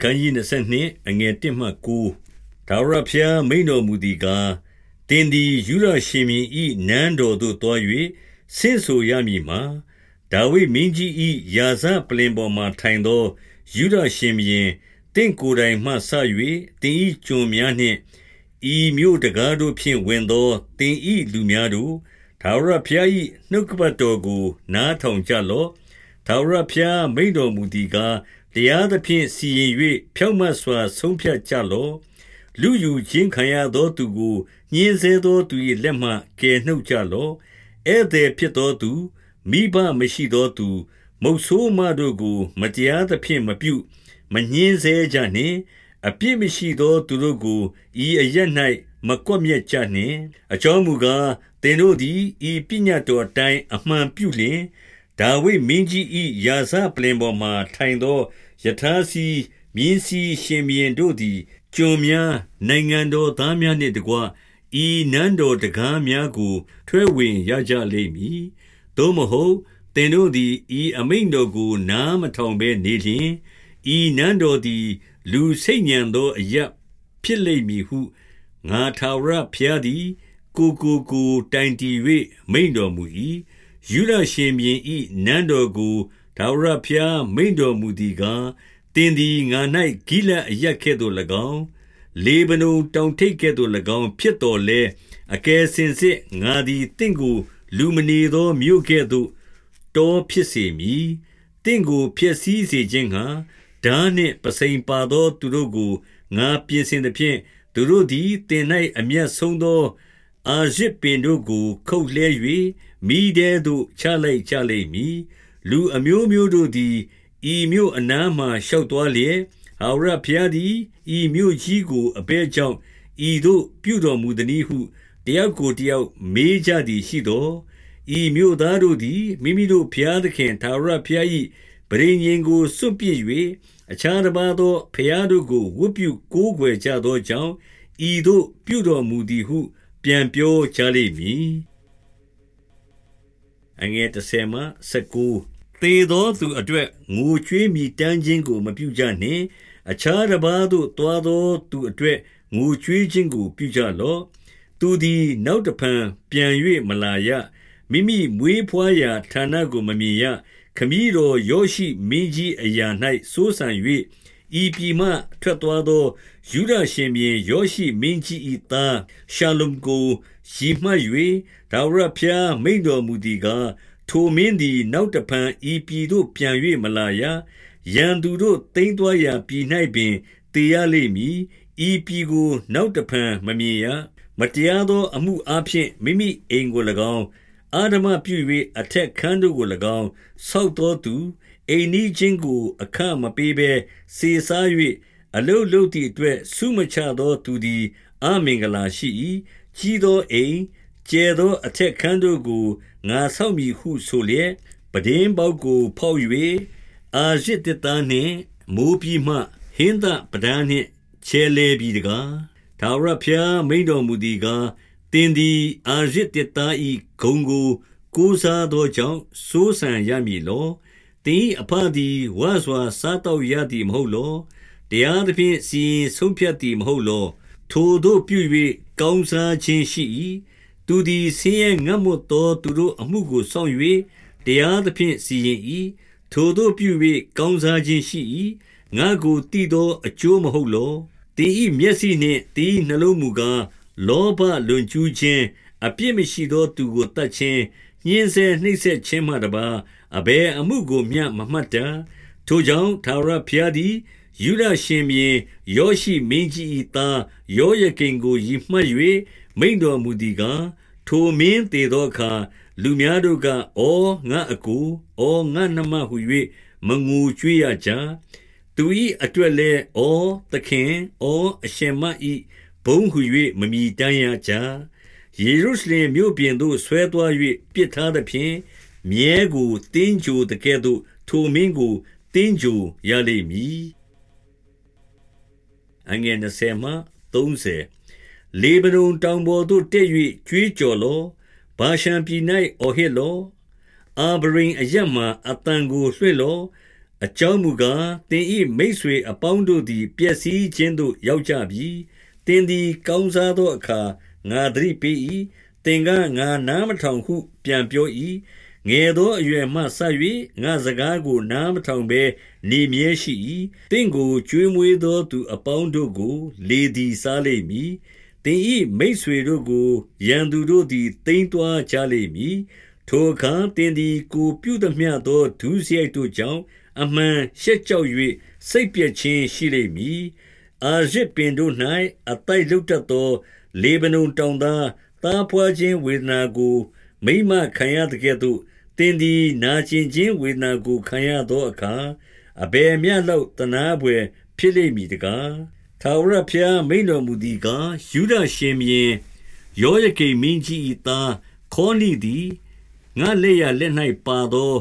ခန်းကြီး22အငယ်1မှ9ဒါဝရဖျားမိန်တော်မူသည်ကားတင်းဒီယူရရှင်မြင်းဤနန်းတော်သို့တွား၍ဆင့်ဆိုရမည်မှာဒါဝိမင်းကြီးဤယာဇပလင်ပေါ်မှထိုင်သောယူရရှင်မြင်းတင့်ကိုယ်တိုင်မှဆ၍တင်းဤကျွန်များနှင့်ဤမြို့တကားတို့ဖြင့်ဝင်သောတင်းဤလူများတို့ဒါဝရဖျားဤနှုတ်ကပတ်တော်ကို နားထောင်ကြလော့ထာဝရဘုရားမိန့်တော်မူသည်ကား တရားသဖြင့်စီရင်၍ဖြောင့်မတ်စွာ ဆုံးဖြတ်ကြလော့လူယူခြင်းခံရသောသူကိုညှင်းဆဲသောသူ၏လက်မှကယ်နှုတ်ကြလော့ဧည့်သည်ဖြစ်သောသူမိဘမရှိသောသူ မုတ်ဆိုးမတို့ကို မတရားသဖြင့်မပြုမညှင်းဆဲကြနှင့်အပြစ်မရှိသောသူတို့ကိုဤအရ၌မကွက်မြက်ကြနှင့်အကြောင်းမူကားသင်တို့သည်ဤပညာတော်အတိုင်းအမှန်ပြုလျင် ဒါဝိဒ်မင်းကြီး၏ရာဇပလင်ပေါ်မှာထိုင်သောယထာစီမြင်းစီရှင်ဘီရင်တို့သည်ကျွန်များနိုင်ငံတော်သားများနှင့်တကွဤနန်းတော်တကားများကို ထွဲဝင်ရကြလိမ့်မည်သို့မဟုတ်သင်တို့သည်ဤအမိန်တော်ကို နားမထောင်ဘဲနေလျင်ဤနန်းတော်သည် လူစိတ်ညံသောအရဖြစ်လိမ့်မည်ဟုငါထာဝရဘုရားသည် ကိုကိုကိုတိုင်တီ၍မိန်တော်မူ၏ ယုဒရှင်ဘုရင်၏နန်းတော်ကိုထာဝရဘုရားမိန့်တော်မူသည်ကား၊သင်သည်ငါ၌ဂိလဒ်အရပ်ကဲ့သို့၎င်း၊လေဗနုန်တောင်ထိပ်ကဲ့သို့၎င်းဖြစ်သော်လည်း၊အကယ်စင်စစ်ငါသည်သင့်ကို လူမနေသောမြို့ကဲ့သို့တောဖြစ်စေမည်။သင့်ကိုဖျက်ဆီးစေခြင်းငှါထားနှင့်ပုဆိန်ပါသော သူတို့ကိုငါပြင်ဆင်သဖြင့်၊သူတို့သည်သင်၌အမြတ်ဆုံးသော အာရဇ်ပင်တို့ကို ခုတ်လှဲ၍မီးထဲသို့ချလိုက်ကြလိမ့်မည်။လူအမျိုးမျိုးတို့သည်ဤမြို့အနားမှာရှောက်သွားလျက်၊ထာဝရဘုရားသည်ဤမြို့ကြီးကိုအဘယ်ကြောင့်ဤသို့ပြုတော်မူသနည်းဟုတယောက်ကိုတယောက်မေးကြသည်ရှိသော်၊ဤမြို့သားတို့သည်မိမိတို့ဘုရားသခင်ထာဝရဘုရား၏ပဋိညာဉ်ကိုစွန့်ပစ်၍အခြားတပါးသောဘုရားတို့ကိုဝတ်ပြုကိုးကွယ်ကြသောကြောင့်ဤသို့ပြုတော်မူသည်ဟု ပြန်ပြောကြလိမ့်မည်အငယ်30မှ19သေသောသူအတွက်ငိုကြွေးမြည်တမ်းခြင်းကို မပြုကြနှင့် အခြားတစ်ပါးသို့တွားသောသူအတွက်ငိုကြွေးခြင်းကို ပြုကြလော့သူသည်နောက်တဖန်ပြန်၍မလာရမိမိမွေးဖွားရာဌာနကိုမမြင်ရခမည်းတော်ယောရှိမင်းကြီးအရာ၌စိုးစံ၍ ဤပြည်မှထွက်သွားသောယုဒရှင်ဘုရင်ယောရှိမင်းကြီး၏သားရှလ္လုံကိုရည်မှတ်၍ထာဝရဘုရားမိန့်တော်မူသည်ကား၊ထိုမင်းသည်နောက်တဖန်ဤပြည်သို့ပြန်၍မလာရ။ရန်သူတို့သိမ်းသွားရာပြည်၌ပင်သေရလိမ့်မည်။ဤပြည်ကို နောက်တဖန်မမြင်ရ။မတရားသော အမှုအားဖြင့်မိမိအိမ်ကို၎င်း၊ အဓမ္မပြု၍အထက်ခန်းတို့ကို၎င်းဆောက်သောသူ၊အိမ်နီးချင်းကို အခမပေးဘဲစေစား၍အလုပ်လုပ်သည်အတွက်ဆုမချသောသူသည်အမင်္ဂလာရှိ၏။ကြီးသောအိမ်၊ကျယ်သောအထက်ခန်းတို့ကိုငါဆောက်မည်ဟုဆိုလျက်၊ပြတင်းပေါက်ကိုဖောက်၍အာရဇ်သစ်သားနှင့်မိုးပြီးမှဟင်းသပြတားနှင့်ချယ်လှယ်ပြီတကား။ထာဝရဘုရားမိန့်တော်မူသည်ကား၊ သင်သည်အာရဇ်သစ်သား၏ဂုဏ်ကိုကိုးစားသောကြောင့်စိုးစံရမည်လော။သင်၏အဘသည်ဝစွာစားသောက်ရသည်မဟုတ်လော။တရားသဖြင့်စီရင်ဆုံးဖြတ်သည်မဟုတ်လော။ထိုသို့ပြု၍ကောင်းစားခြင်းရှိ၏။သူသည်ဆင်းရဲငတ်မွတ်သောသူတို့အမှုကိုစောင့်၍တရားသဖြင့်စီရင်၏။ထိုသို့ပြု၍ကောင်းစားခြင်းရှိ၏။ငါ့ကိုသိသောအကျိုးမဟုတ်လော။သင်၏မျက်စိနှင့်သင်၏နှလုံးမူကား၊ လောဘလွန်ကျူးခြင်း၊အပြစ်မရှိသောသူကိုသတ်ခြင်း၊ညှဉ်းဆဲနှိပ်စက်ခြင်းမှတပါးအဘယ်အမှုကိုမျှမမှတ်တတ်။ထိုကြောင့်ထာဝရဘုရားသည်ယုဒရှင်ဘုရင်ယောရှိမင်းကြီး၏သားယောယကိမ်ကိုရည်မှတ်၍မိန့်တော်မူသည်ကား၊ထိုမင်းသေသောအခါလူများတို့က၊ဩငါ့အစ်ကို၊ဩငါ့နှမဟူ၍မငိုကြွေးရကြ။သူ၏အတွက်လည်း၊ဩသခင်၊ဩအရှင်မ၏ ဘုန်းဟူ၍မမြည်တမ်းရကြ။ယေရုရှလင်မြို့ပြင်သို့ဆွဲသွား၍ပစ်ထားသဖြင့်၊မြည်းကိုသင်္ဂြိုဟ်သကဲ့သို့ ထိုမင်းကိုသင်္ဂြိုဟ်ရလိမ့်မည်။20လေဗနုန်တောင်ပေါ်သို့တက်၍ကြွေးကြော်လော့။ဗာရှန်ပြည်၌အော်ဟစ်လော့။အာဗရိမ်အရပ်မှာအသံကိုလွှင့်လော့အကြောင်းမူကားသင်၏မိတ်ဆွေအပေါင်းတို့သည်ပျက်စီးခြင်းသို့ရောက်ကြပြီ သင်သည် ကောင်းစားသောအခါ ငါသတိပေး၏သင်က ငါနားမထောင်ဟု ပြန်ပြော၏ငယ်သောအရွယ်မှဆ၍ငါစကားကို နားမထောင်ဘဲ နေမြဲရှိ၏တင့်ကို ကျွေးမွေးသောသူအပေါင်းတို့ကို လေသည် စားလိမ့်မည်တင်ဤမိတ်ဆွေတို့ကို ရန်သူတို့သည်တိမ့်တွားကြလိမ့်မည် ထိုအခါတင်သည် ကိုပြုသမျှသော ဒုစရိုက်တို့ကြောင့် အမှန်ရှက်ကြောက်၍စိတ်ပြည့်ခြင်းရှိလိမ့်မည် အာရစ်ပင်တို့၌အတိုက်လုတ်တတ်သော လေဗနုန်တောင်သားသားဖွာခြင်းဝေဒနာကို မိမခံရတဲ့ကဲ့သို့သင်သည်နာကျင်ခြင်းဝေဒနာကိုခံရသောအခါအဘယ်မျှလောက်တနာပွေဖြစ်လိမ့်မည်တကားထာဝရဘုရားမိန်တော်မူသည်ကားယူဒရှင်မြင်းယောယကိမင်းကြီး၏သားခေါနိသည်ငါလက်ရလက်၌ပါသော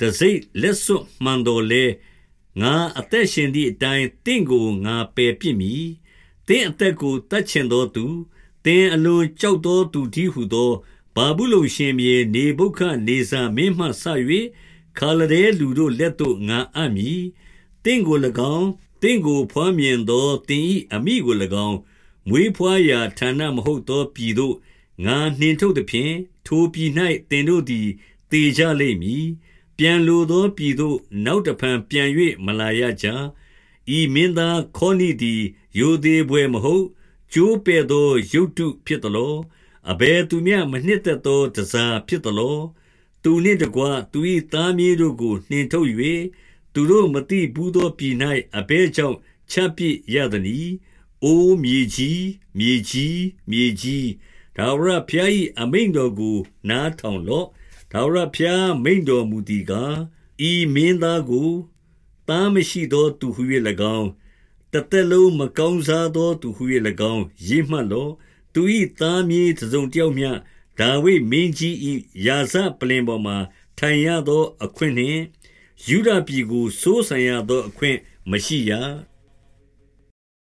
တစိ့လက်စွပ်မှန်တော်လေ ငါအသက်ရှင်သည့်အတိုင်းတင့်ကိုငါပယ်ပြစ်မည်တင်းအသက်ကိုတတ်ချင်သောသူတင်းအလွန်ကြောက်သောသူတည်းဟုသောဘာဘူးလုံရှင်မြေနေဘုခနေဇာမင်းမှဆ၍ခါလဒဲလူတို့လက်သို့ငါအပ်မည်တင့်ကို၎င်းတင့်ကိုဖွားမြင်သောတင်ဤအမိကို၎င်းမွေးဖွားရာဌာနမဟုတ်သောပြည်သို့ငါနှင်ထုတ်သည်ဖြင့်ထိုပြည်၌တင်တို့သည်တေကြလိမ့်မည် ပြန်လိုသောပြည်သို့ နောက်တဖန်ပြန်၍မလာရကြဤမင်းသားခေါနိသည်ယိုသေးပွဲမဟုတ်ကျိုးပဲ့သောရုတ်တုဖြစ်သလောအဘယ်သူမျှမနှစ်သက်သောတစားဖြစ်သလောသူနှင့်တကွသူ၏သားမြေးတို့ကိုနှင်ထုတ်၍သူတို့မတိဘူးသောပြည်၌အဘဲကြောင့်ချပစ်ရသည်။အိုမြေကြီးမြေကြီးမြေကြီးဒါဝရဖျား၏အမိန်တော်ကို နားထောင်လော့ ဒါဝရဖျားမိန်တော်မူသည်ကားဤမင်းသားကိုသားမရှိသောသူဟု၍၎င်းတသက်လုံးမကောင်းစားသောသူဟု၍၎င်းရေးမှတ်လော့သူ၏သားမြေးတစ်စုံတယောက်မျှဒါဝိမင်းကြီး၏ယာဇပလင်ပေါ်မှာထိုင်ရသောအခွင့်နှင့်ယူဒပြည်ကိုစိုးစံရသောအခွင့်မရှိရ